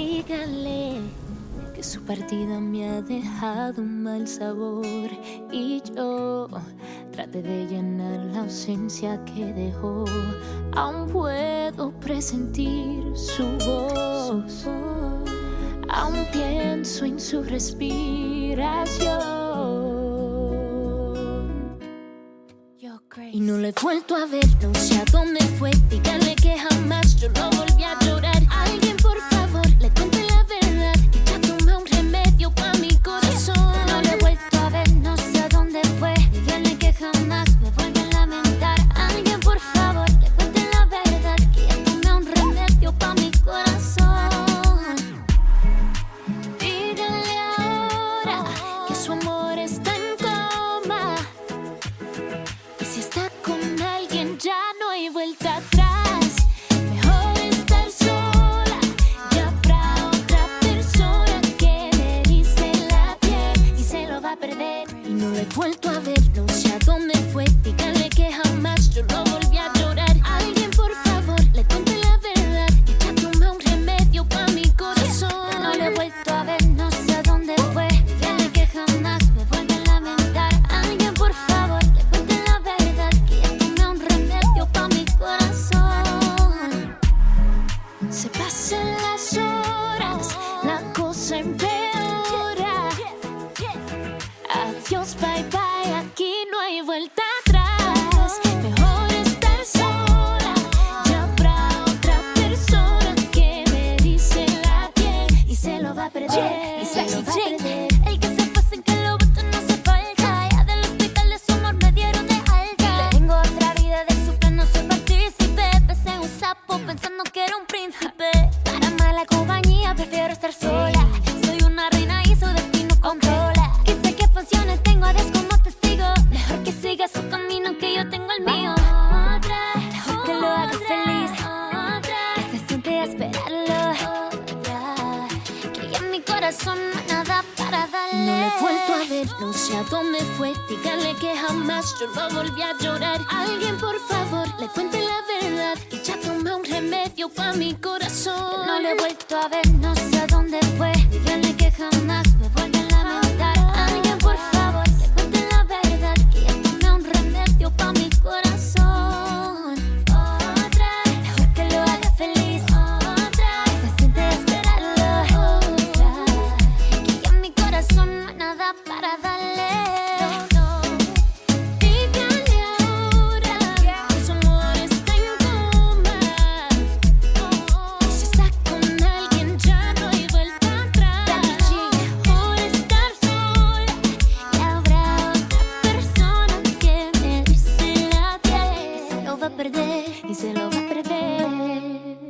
Dígale que su partida me ha dejado un mal sabor y yo trate de llenar la ausencia que dejó. Aún puedo presentir su voz, aún pienso en su respiración. Y no le he vuelto a ver, no sé a dónde fue. Dígale que jamás yo no volví a llorar. Alguien, por favor, Y no lo he vuelto a ver, no a dónde fue. Dígale que jamás yo no volví a llorar. Adiós, bye bye, aquí no hay vuelta atrás. Mejor estar sola, ya habrá otra persona que me dice la piel y se lo va a perder. Y se lo va a perder. Camino que yo tengo el mío. Mejor que lo haga feliz. Que se siente a esperarlo. Que ya en mi corazón no hay nada para darle. No le he vuelto a ver, no sé a dónde fue. Dígale que jamás yo no volví a llorar. Alguien, por favor, le cuente la verdad. Que ya tomé un remedio para mi corazón. No le he vuelto a ver, no sé para darle. No, no. Díganle ahora que su amor está en coma. Oh, oh. Si está con alguien ya no hay vuelta atrás. Por estar sola y habrá otra persona que merece la piel. Se lo va a perder y se lo va a perder.